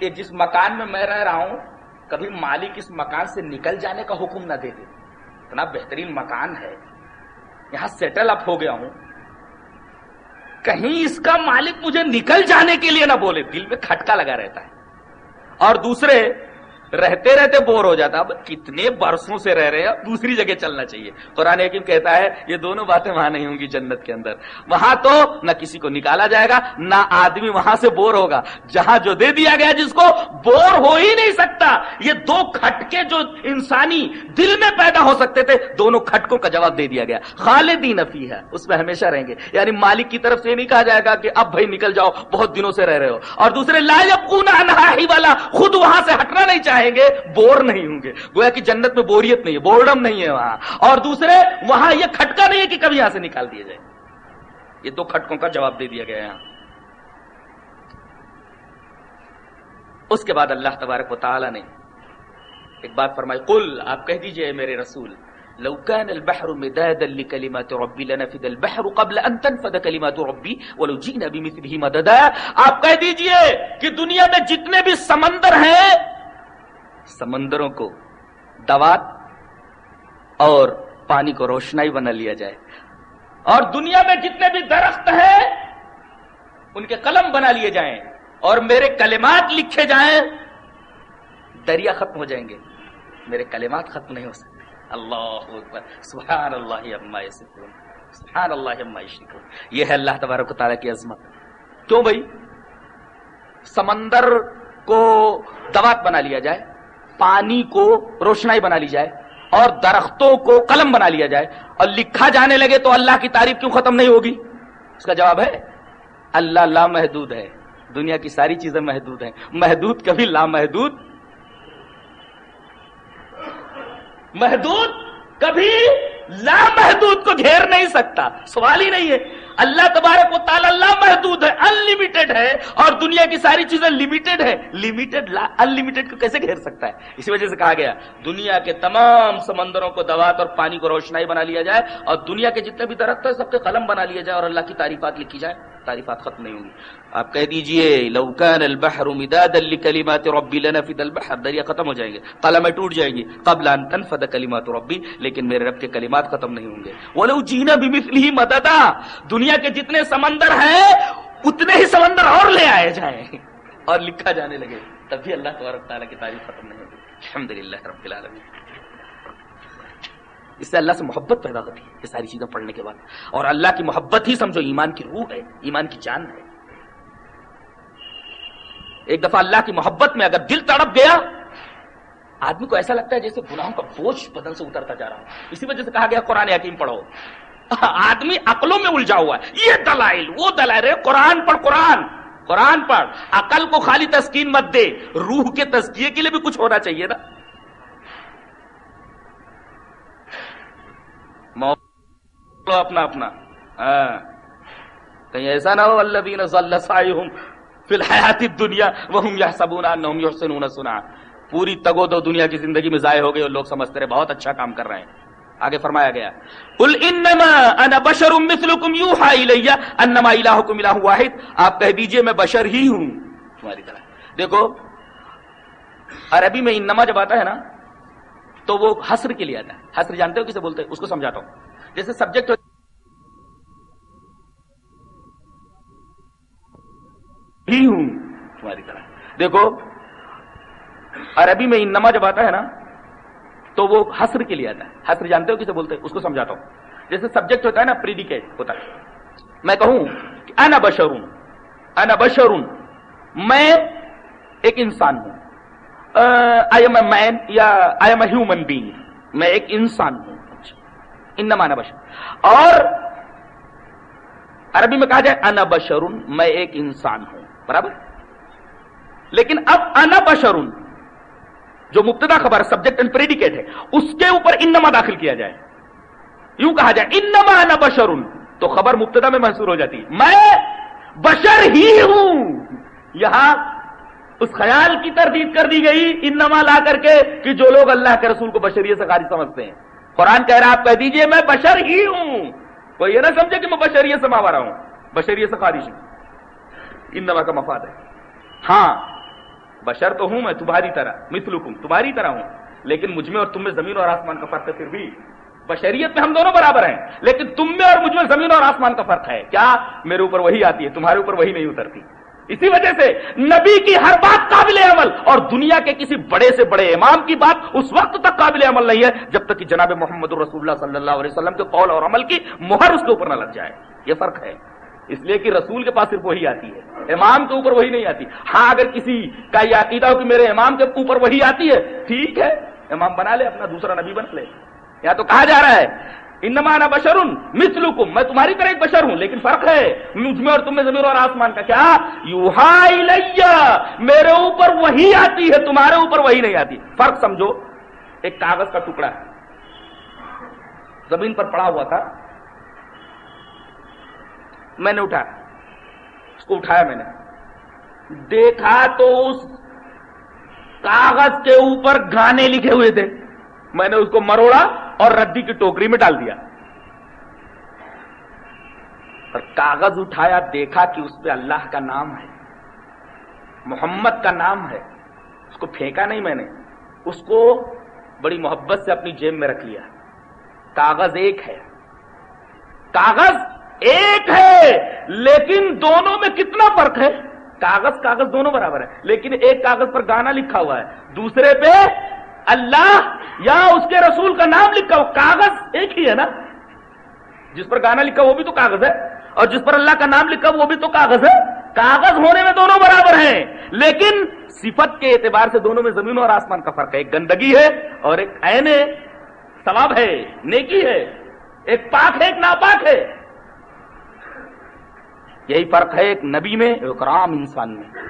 یہ جس مکان میں میں رہ رہا ہوں، کبھی مالک اس مکان سے نکل جانے کا حکم نہ دے دے۔ اتنا بہترین مکان ہے۔ یہاں سیٹل اپ ہو گیا ہوں۔ کہیں اس کا مالک مجھے نکل جانے کے لیے نہ بولے، دل میں کھٹکا لگا رہتا ہے۔ اور دوسرے رہتے رہتے بور ہو جاتا اب کتنے برسوں سے رہ رہے ہیں دوسری جگہ چلنا چاہیے۔ قرآن حکیم کہتا ہے، یہ دونوں باتیں وہاں نہیں ہوں گی جنت کے اندر۔ وہاں تو نہ کسی کو نکالا جائے گا، نہ آدمی وہاں سے بور ہوگا۔ جہاں جو دے دیا گیا، جس کو بور ہو ہی نہیں سکتا۔ یہ دو کھٹکے جو انسانی دل میں پیدا ہو سکتے تھے، دونوں کھٹکوں کا جواب دے دیا گیا۔ خالدی نفی ہے، اس میں ہمیشہ رہیں گے۔ یعنی مالک کی طرف سے نہیں کہا جائے گا کہ اب بھائی نکل جاؤ، بہت دنوں سے رہ رہے ہو۔ اور دوسرے، لا ہی والا خود وہاں سے ہٹنا نہیں چاہے گے، بور نہیں ہوں گے۔ گویا کہ جنت میں بوریت نہیں ہے، بورڈم نہیں ہے وہاں۔ اور دوسرے، وہاں یہ کھٹکا نہیں ہے کہ کبھی یہاں سے نکال دیا جائے یہ دو کھٹکوں کا جواب دے دیا گیا یہاں اس کے بعد اللہ تبارک و تعالی نے ایک بات فرمائی، قل، آپ کہہ دیجیے میرے رسول، لو كان البحر مدادا لكلمات ربي لنفد البحر قبل ان تنفد كلمات ربي ولو جئنا بمثله مددا۔ آپ کہہ دیجیے کہ دنیا میں جتنے بھی سمندر ہیں سمندروں کو دوات اور پانی کو روشنائی بنا لیا جائے۔ اور دنیا میں جتنے بھی درخت ہیں، ان کے قلم بنا لیے جائیں اور میرے کلمات لکھے جائیں، دریا ختم ہو جائیں گے۔ میرے کلمات ختم نہیں ہو سکتے۔ اللہ اکبر۔ سبحان اللہ سبحان اللہ یہ ہے اللہ تبارک و تعالیٰ کی عظمت۔ کیوں بھائی؟ سمندر کو دوات بنا لیا جائے۔ پانی کو روشنائی بنا لی جائے اور درختوں کو قلم بنا لیا جائے اور لکھا جانے لگے تو اللہ کی تعریف کیوں ختم نہیں ہوگی؟ اس کا جواب ہے، اللہ لامحدود ہے۔ دنیا کی ساری چیزیں محدود ہیں۔ محدود کبھی لامحدود؟ محدود کبھی لامحدود کو گھیر نہیں سکتا۔ سوال ہی نہیں ہے۔ اللہ تبارک و تعالی اللہ محدود ہے ان ہے، اور دنیا کی ساری چیزیں لمیٹڈ ہے لمیٹڈ انلمیٹڈ کو کیسے گھیر سکتا ہے؟ اسی وجہ سے کہا گیا، دنیا کے تمام سمندروں کو دوات اور پانی کو روشنائی بنا لیا جائے، اور دنیا کے جتنے بھی درخت ہیں، سب کے قلم بنا لیا جائے اور اللہ کی تعریفات لکھی جائے تعریفات ختم نہیں ہوں گی۔ آپ کہہ دیجیے لوکان البحر مداد لکلمات ربی لنفد البحر، دریا ختم ہو جائیں گے، قلمیں ٹوٹ جائیں گی، قبل ان تنفد کلمات ربی، لیکن میرے رب کے کلمات ختم نہیں ہوں گے۔ ولو جینا بمثله مددا، دنیا کے جتنے سمندر ہیں، اتنے ہی سمندر اور لے آئے جائیں۔ اور لکھا جانے لگے، تب بھی اللہ تبارک تعالیٰ کی تعریف ختم نہیں ہوگی۔ الحمدللہ رب العالمین۔ اس سے اللہ سے محبت پیدا ہوتی ہے، یہ ساری چیزیں پڑھنے کے بعد۔ اور اللہ کی محبت ہی سمجھو ایمان کی روح ہے، ایمان کی جان ہے۔ ایک دفعہ اللہ کی محبت میں اگر دل تڑپ گیا، آدمی کو ایسا لگتا ہے جیسے گناہوں کا بوجھ بدن سے اترتا جا رہا ہوں اسی وجہ سے کہا گیا، قرآن حکیم پڑھو۔ [laughs] آدمی عقلوں میں الجھا ہوا ہے۔ یہ دلائل، وہ دلائل ہے قرآن پڑھ، قرآن۔ قرآن پڑھ۔ عقل کو خالی تسکین مت دے۔ روح کے تسکیے کے لیے بھی کچھ ہونا چاہیے نا۔ اپنا اپنا۔ ہاں۔ کہیں ایسا نہ ہو اللہ بین فی الحیات دنیا وہ سنا پوری تگو دو دنیا کی زندگی میں ضائع ہو گئے اور لوگ سمجھتے رہے، بہت اچھا کام کر رہے ہیں۔ آگے فرمایا گیا۔ قل انما انا بشر مثلکم یوحا الیہ انما الہکم الہ واحد۔ آپ کہہ دیجیے، میں بشر ہی ہوں۔ تمہاری طرح۔ دیکھو، عربی میں انما جب آتا ہے نا، تو وہ حسر کے لیے آتا ہے۔ حسر جانتے ہو کسے بولتے؟ ہیں اس کو سمجھاتا ہوں۔ جیسے سبجیکٹ ہی ہوں۔ تمہاری طرح۔ دیکھو، عربی میں انما جب آتا ہے نا، تو وہ حسر کے لیے آتا ہے۔ حسر جانتے ہو کسے بولتے ہیں؟ اس کو سمجھاتا ہوں۔ جیسے سبجیکٹ ہوتا ہے نا پریڈیکیٹ ہوتا ہے۔ میں کہوں کہ انا بشرون انا بشرون، میں ایک انسان ہوں۔ آئی ایم اے مین یا I am a human being میں ایک انسان ہوں۔ ان مانا بشر. اور عربی میں کہا جائے انا بشرون، میں ایک انسان ہوں، برابر؟ لیکن اب انا بشرون، جو مبتدا خبر سبجیکٹ اینڈ پریڈیکیٹ ہے، اس کے اوپر انما داخل کیا جائے. یوں کہا جائے انما انا بشرن تو خبر مبتدا میں محسور ہو جاتی. میں بشر ہی ہوں. یہاں اس خیال کی تردید کر دی گئی، انما لا کر کے، کہ جو لوگ اللہ کے رسول کو بشریت سے خارج سمجھتے ہیں. قرآن کہہ رہا آپ کہہ دیجیے، میں بشر ہی ہوں۔ کوئی یہ نہ سمجھے کہ میں بشریت سے ماوا رہا ہوں۔ بشریت سے خارج ہوں۔ ان انما کا مفاد ہے۔ ہاں بشر تو ہوں میں تمہاری طرح، مثلکم، تمہاری طرح ہوں۔ لیکن مجھ میں اور تم میں زمین اور آسمان کا فرق ہے پھر بھی۔ بشریت میں ہم دونوں برابر ہیں، لیکن تم میں اور مجھ میں زمین اور آسمان کا فرق ہے۔ کیا میرے اوپر وہی آتی ہے، تمہارے اوپر وہی نہیں اترتی۔ اسی وجہ سے نبی کی ہر بات قابل عمل اور دنیا کے کسی بڑے سے بڑے امام کی بات اس وقت تک قابل عمل نہیں ہے جب تک کہ جناب محمد رسول اللہ صلی اللہ علیہ وسلم کے قول اور عمل کی مہر اس کے اوپر نہ لگ جائے۔ یہ فرق ہے۔ اس لیے کہ رسول کے پاس صرف وہی آتی ہے۔ امام کے اوپر وہی نہیں آتی۔ ہاں اگر کسی کا یہ عقیدہ ہو کہ میرے امام کے اوپر وہی آتی ہے، ٹھیک ہے، امام بنا لے، اپنا دوسرا نبی بنا لے۔ یا تو کہا جا رہا ہے انما بشرن مثلکم میں تمہاری طرح ایک بشر ہوں، لیکن فرق ہے، مجھ میں اور تم میں زمین اور آسمان کا کیا؟ یوہا الیہ، میرے اوپر وہی آتی ہے، تمہارے اوپر وہی نہیں آتی۔ فرق سمجھو، ایک کاغذ کا ٹکڑا ہے، زمین پر پڑا ہوا تھا، میں نے اٹھایا، اس کو اٹھایا میں نے۔ دیکھا تو اس کاغذ کے اوپر گانے لکھے ہوئے تھے، میں نے اس کو مروڑا اور ردی کی ٹوکری میں ڈال دیا۔ اور کاغذ اٹھایا، دیکھا کہ اس پہ اللہ کا نام ہے، محمد کا نام ہے۔ اس کو پھینکا نہیں میں نے، اس کو بڑی محبت سے اپنی جیب میں رکھ لیا۔ کاغذ ایک ہے۔ کاغذ ایک ہے، لیکن دونوں میں کتنا فرق ہے؟ کاغذ کاغذ دونوں برابر ہے، لیکن ایک کاغذ پر گانا لکھا ہوا ہے۔ دوسرے پہ اللہ یا اس کے رسول کا نام لکھا ہو، کاغذ ایک ہی ہے نا۔ جس پر گانا لکھا وہ بھی تو کاغذ ہے۔ اور جس پر اللہ کا نام لکھا وہ بھی تو کاغذ ہے۔ کاغذ ہونے میں دونوں برابر ہیں، لیکن صفت کے اعتبار سے دونوں میں زمین اور آسمان کا فرق ہے۔ ایک گندگی ہے اور ایک این ثواب ہے، نیکی ہے۔ ایک پاک ہے، ایک ناپاک ہے۔ یہی فرق ہے ایک نبی میں، ایک رام انسان میں۔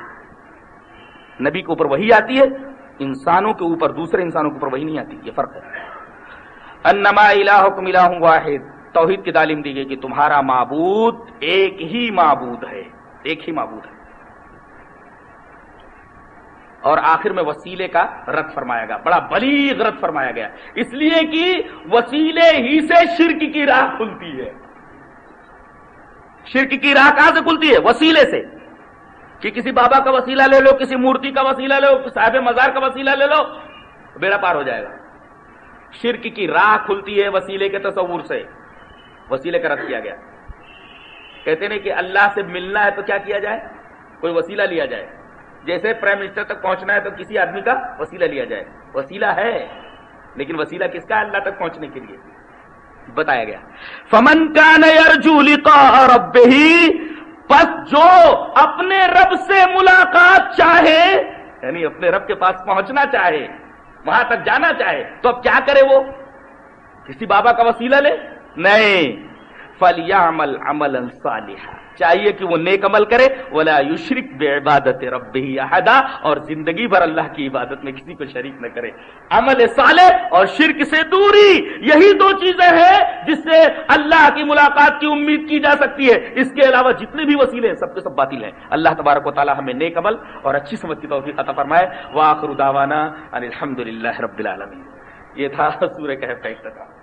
نبی کے اوپر وہی آتی ہے انسانوں کے اوپر، دوسرے انسانوں کے اوپر وہی نہیں آتی، یہ فرق ہے۔ انما الہکم الہ واحد، توحید کی تعلیم دی گئی کہ تمہارا معبود ایک ہی معبود ہے، ایک ہی معبود ہے۔ اور آخر میں وسیلے کا رد فرمایا گیا، بڑا بلیغ رد فرمایا گیا۔ اس لیے کہ وسیلے ہی سے شرک کی راہ کھلتی ہے۔ شرک کی راہ کہاں سے کھلتی ہے؟ وسیلے سے۔ کہ کسی بابا کا وسیلہ لے لو، کسی مورتی کا وسیلہ لے لو صاحب مزار کا وسیلہ لے لو، بیڑا پار ہو جائے گا۔ شرک کی راہ کھلتی ہے وسیلے کے تصور سے۔ وسیلے کا رد کیا گیا۔ کہتے ہیں کہ اللہ سے ملنا ہے تو کیا کیا جائے؟ کوئی وسیلہ لیا جائے۔ جیسے پرائم منسٹر تک پہنچنا ہے تو کسی آدمی کا وسیلہ لیا جائے۔ وسیلہ ہے، لیکن وسیلہ کس کا ہے؟ اللہ تک پہنچنے کے لیے۔ بتایا گیا۔ فمن کا بس جو اپنے رب سے ملاقات چاہے یعنی اپنے رب کے پاس پہنچنا چاہے، وہاں تک جانا چاہے، تو اب کیا کرے وہ؟ کسی بابا کا وسیلہ لے؟ نہیں۔ فلیامل عمل صالحہ چاہیے کہ وہ نیک عمل کرے، ولا یشرک بے عبادت رب ہی اور زندگی بھر اللہ کی عبادت میں کسی کو شریک نہ کرے۔ عمل صالح اور شرک سے دوری، یہی دو چیزیں ہیں جس سے اللہ کی ملاقات کی امید کی جا سکتی ہے۔ اس کے علاوہ جتنے بھی وسیلے ہیں، سب کے سب باطل ہیں۔ اللہ تبارک و تعالی ہمیں نیک عمل اور اچھی سمجھ کی توفیق عطا فرمائے۔ واخر دعوانا الحمد للہ رب العالمین یہ تھا سورہ کہف کا افتتاح۔